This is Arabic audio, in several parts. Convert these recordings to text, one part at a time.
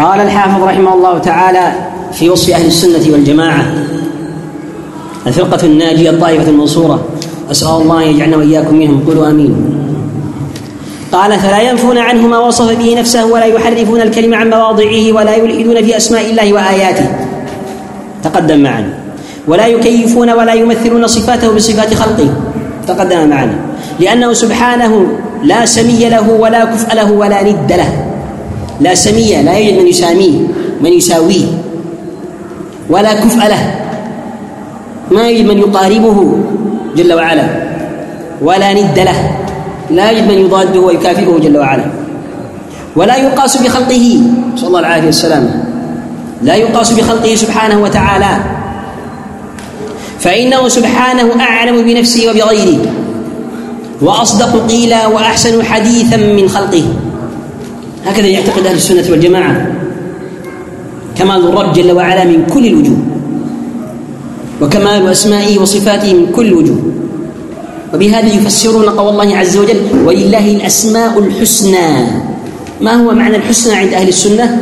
قال الحافظ رحمه الله تعالى في وصف أهل السنة والجماعة الفرقة الناجية الطائفة المنصورة أسأل الله أن يجعلنا وإياكم منهم قولوا آمين. قال فلا ينفون عنه ما وصف به نفسه ولا يحرفون الكلم عن مواضعه ولا يلحدون في أسماء الله وآياته. تقدم معنا. ولا يكيفون ولا يمثلون صفاته بصفات خلقه. تقدم معنا. لأنه سبحانه لا سمي له ولا كفء له ولا ند له. لا سمية لا يوجد من يساميه من يساويه ولا كفء له ما يوجد من يقاربه جل وعلا ولا ند له لا يوجد من يضاده ويكافئه جل وعلا ولا يقاس بخلقه صلى الله عليه وسلم لا يقاس بخلقه سبحانه وتعالى فإنه سبحانه أعلم بنفسه وبغيره وأصدق قيلا وأحسن حديثا من خلقه هكذا يعتقد أهل السنة والجماعة. كمال الرب جل وعلا من كل الوجوه. وكمال أسمائه وصفاته من كل الوجوه وبهذا يفسرون قول الله عز وجل ولله الأسماء الحسنى. ما هو معنى الحسنى عند أهل السنة؟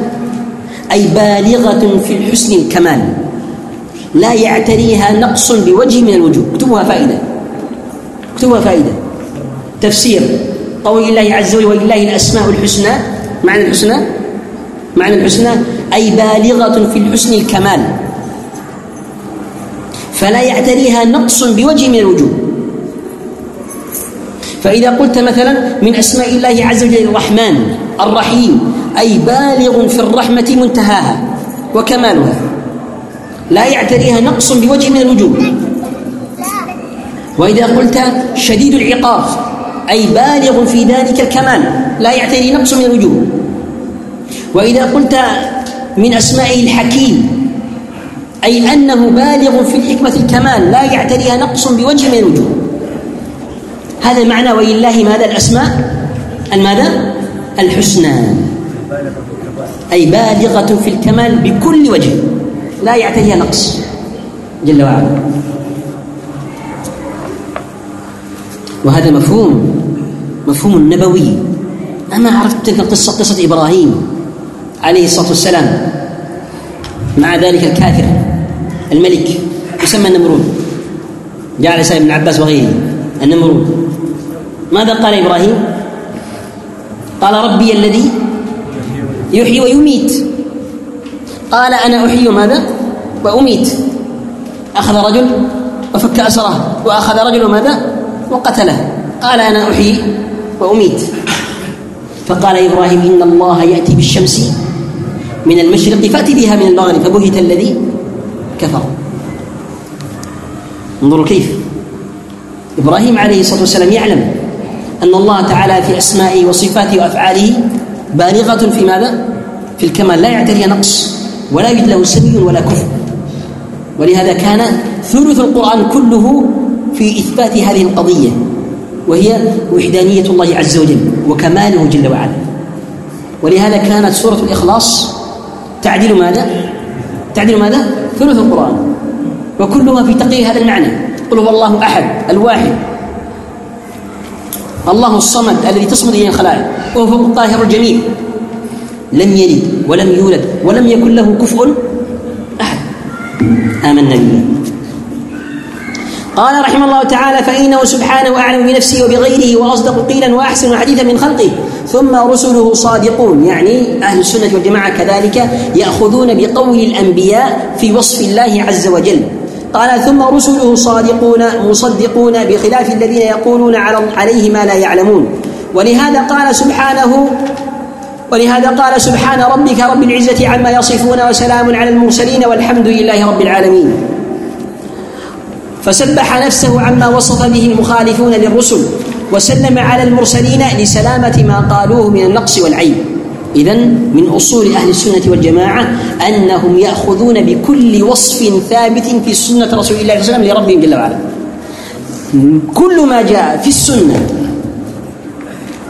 أي بالغة في الحسن الكمال. لا يعتريها نقص بوجه من الوجوه. اكتبوها فائدة. اكتبوها فائدة. تفسير قول الله عز وجل ولله الأسماء الحسنى. معنى الحسنى؟ معنى الحسنى أي بالغة في الحسن الكمال. فلا يعتريها نقص بوجه من الوجوه. فإذا قلت مثلا من أسماء الله عز وجل الرحمن الرحيم أي بالغ في الرحمة منتهاها وكمالها. لا يعتريها نقص بوجه من الوجوه. وإذا قلت شديد العقاب أي بالغ في ذلك الكمال. لا يعتري نقص من الوجوه وإذا قلت من أسمائه الحكيم أي أنه بالغ في الحكمة الكمال لا يعتريها نقص بوجه من الوجوه هذا معنى ولله ماذا الأسماء؟ الماذا الحسنى. أي بالغة في الكمال بكل وجه. لا يعتريها نقص. جل وعلا. وهذا مفهوم مفهوم نبوي. أنا عرفت تلك القصة قصة إبراهيم عليه الصلاة والسلام مع ذلك الكافر الملك يسمى النمرود. جاء على سائر بن عباس وغيره النمرود. ماذا قال إبراهيم؟ قال ربي الذي يحيي ويميت. قال أنا أحيي ماذا؟ وأميت. أخذ رجل وفك أسره وأخذ رجل ماذا؟ وقتله. قال أنا أحيي وأميت. فقال إبراهيم إن الله يأتي بالشمس من المشرق فأتي بها من المغرب فبهت الذي كفر. انظروا كيف. إبراهيم عليه الصلاة والسلام يعلم أن الله تعالى في أسمائه وصفاته وأفعاله بالغة في ماذا؟ في الكمال. لا يعتري نقص ولا يجد له سبي ولا كفر. ولهذا كان ثلث القرآن كله في إثبات هذه القضية وهي وحدانية الله عز وجل وكماله جل وعلا. ولهذا كانت سورة الإخلاص تعدل ماذا؟ تعدل ماذا؟ ثلث القرآن. وكل ما في تقرير هذا المعنى. قل هو الله أحد الواحد. الله الصمد الذي تصمد إليه الخلائق. وهو فوق الطاهر الجميل. لم يلد ولم يولد ولم يكن له كفء أحد. آمنا بالله. قال رحمه الله تعالى فإنه سبحانه أعلم بنفسه وبغيره وأصدق قيلا وأحسن حديثا من خلقه. ثم رسله صادقون. يعني أهل السنة والجماعة كذلك يأخذون بقول الأنبياء في وصف الله عز وجل. قال ثم رسله صادقون مصدقون بخلاف الذين يقولون عليه ما لا يعلمون. ولهذا قال سبحانه ولهذا قال سبحان ربك رب العزة عما يصفون وسلام على المرسلين والحمد لله رب العالمين. فسبح نفسه عما وصف به المخالفون للرسل وسلم على المرسلين لسلامة ما قالوه من النقص والعيب. إذا من أصول أهل السنة والجماعة أنهم يأخذون بكل وصف ثابت في سنة رسول الله صلى الله عليه وسلم لربهم جل وعلا. كل ما جاء في السنة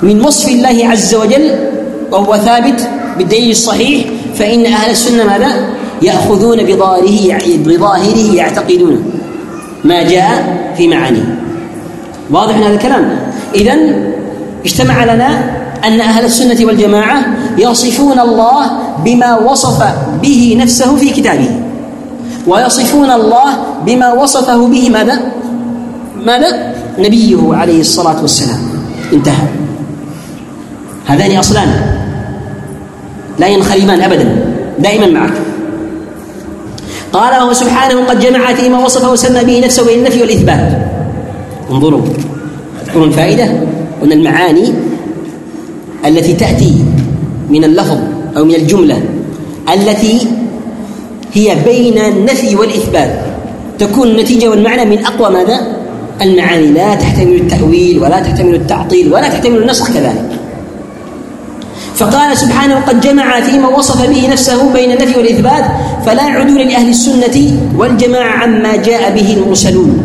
من وصف الله عز وجل وهو ثابت بالدليل الصحيح فإن أهل السنة ماذا؟ يأخذون بظاهره بظاهره يعتقدونه ما جاء في معاني. واضح من هذا الكلام؟ إذا اجتمع لنا أن أهل السنة والجماعة يصفون الله بما وصف به نفسه في كتابه. ويصفون الله بما وصفه به ماذا؟ ماذا؟ نبيه عليه الصلاة والسلام. انتهى. هذان أصلان. لا ينخرمان أبدا. دائما معك. قال وهو سبحانه قد جمع فيما وصفه وسمى به نفسه بين النفي والإثبات. انظروا انظروا الفائدة. أن المعاني التي تأتي من اللفظ أو من الجملة التي هي بين النفي والإثبات تكون النتيجة والمعنى من أقوى ماذا؟ المعاني. لا تحتمل التأويل ولا تحتمل التعطيل ولا تحتمل النسخ كذلك. فقال سبحانه قد جمع فيما وصف به نفسه بين النفي والإثبات فلا عدول لأهل السنة والجماعة عما جاء به المرسلون.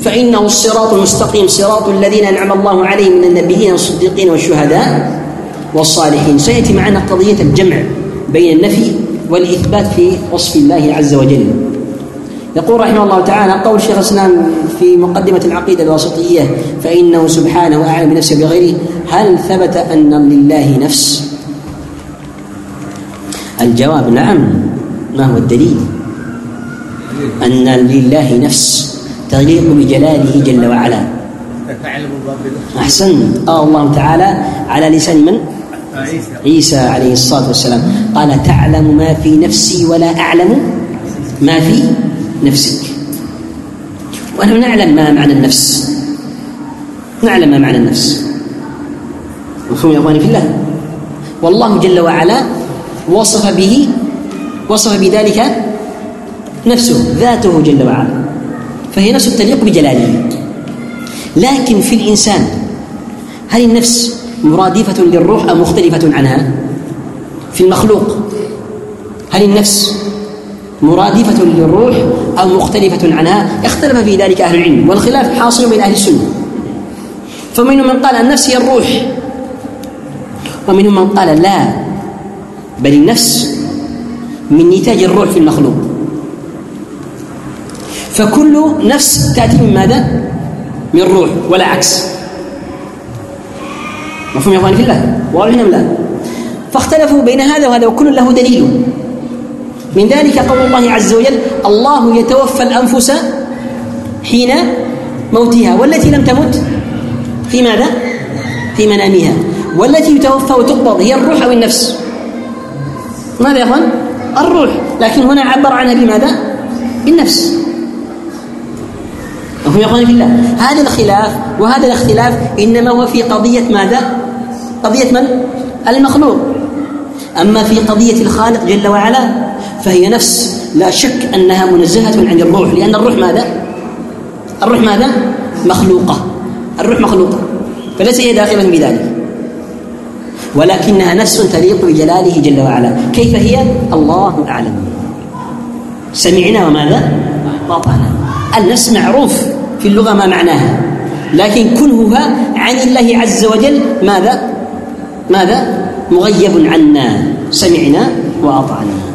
فإنه الصراط المستقيم صراط الذين أنعم الله عليهم من النبيين والصديقين والشهداء والصالحين. سيأتي معنا قضية الجمع بين النفي والإثبات في وصف الله عز وجل. يقول رحمه الله تعالى قول شيخ الإسلام في مقدمة العقيدة الواسطية فإنه سبحانه اعلم بنفسه بغيره هل ثبت أن لله نفس؟ الجواب نعم ما هو الدليل؟ أن لله نفس تليق بجلاله جل وعلا احسنت قال الله تعالى على لسان من؟ عيسى عيسى عليه الصلاة والسلام قال تعلم ما في نفسي ولا أعلم ما في نفسك ونحن نعلم ما معنى النفس. نعلم ما معنى النفس. مفهوم يا إخواني في الله. والله جل وعلا وصف به وصف بذلك نفسه ذاته جل وعلا. فهي نفس تليق بجلاله. لكن في الإنسان هل النفس مرادفة للروح أم مختلفة عنها؟ في المخلوق هل النفس مرادفة للروح أو مختلفة عنها اختلف في ذلك أهل العلم والخلاف حاصل بين أهل السنة. فمنهم من قال النفس هي الروح ومنهم من قال لا بل النفس من نتاج الروح في المخلوق. فكل نفس تأتي من ماذا؟ من روح ولا عكس مفهوم يا إخواني في الله؟ واضح لا؟ فاختلفوا بين هذا وهذا وكل له دليل. من ذلك قول الله عز وجل الله يتوفى الأنفس حين موتها والتي لم تمت في ماذا؟ في منامها والتي يتوفى وتقبض هي الروح أو النفس ماذا يا أخوان؟ الروح لكن هنا عبر عنها بماذا؟ بالنفس هم يا أخواني في الله هذا الخلاف وهذا الاختلاف إنما هو في قضية ماذا؟ قضية من؟ المخلوق أما في قضية الخالق جل وعلا فهي نفس لا شك أنها منزهة عن الروح لأن الروح ماذا؟ الروح ماذا؟ مخلوقة الروح مخلوقة فليس هي داخله بذلك ولكنها نفس تليق بجلاله جل وعلا كيف هي؟ الله أعلم سمعنا وماذا؟ وطعنا النفس معروف في اللغة ما معناها لكن كنهها عن الله عز وجل ماذا؟ ماذا؟ مغيب عنا سمعنا وأطعنا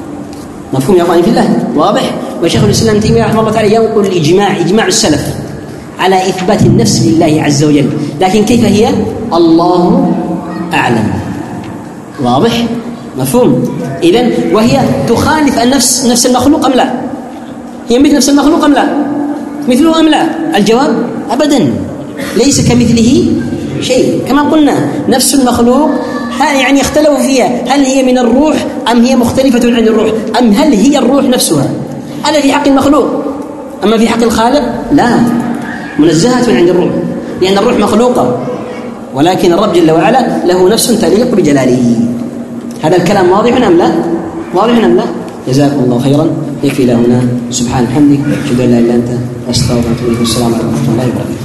مفهوم يا اخواني في الله واضح وشيخ الاسلام تيميه رحمه الله تعالى ينقل الاجماع اجماع السلف على اثبات النفس لله عز وجل لكن كيف هي الله اعلم واضح مفهوم اذا وهي تخالف النفس نفس المخلوق ام لا هي مثل نفس المخلوق ام لا مثله ام لا الجواب ابدا ليس كمثله شيء كما قلنا نفس المخلوق هل يعني اختلفوا فيها. هل هي من الروح أم هي مختلفة عن الروح؟ أم هل هي الروح نفسها؟ ألا في حق المخلوق؟ أما في حق الخالق؟ لا. منزهة عن الروح. لأن الروح مخلوقة. ولكن الرب جل وعلا له نفس تليق بجلاله. هذا الكلام واضح أم لا؟ واضح أم لا؟ جزاكم الله خيرا. يكفي لهنا سبحان حمدك أشهد أن لا إله إلا أنت. أستغفرك والسلام عليكم ورحمة الله وبركاته.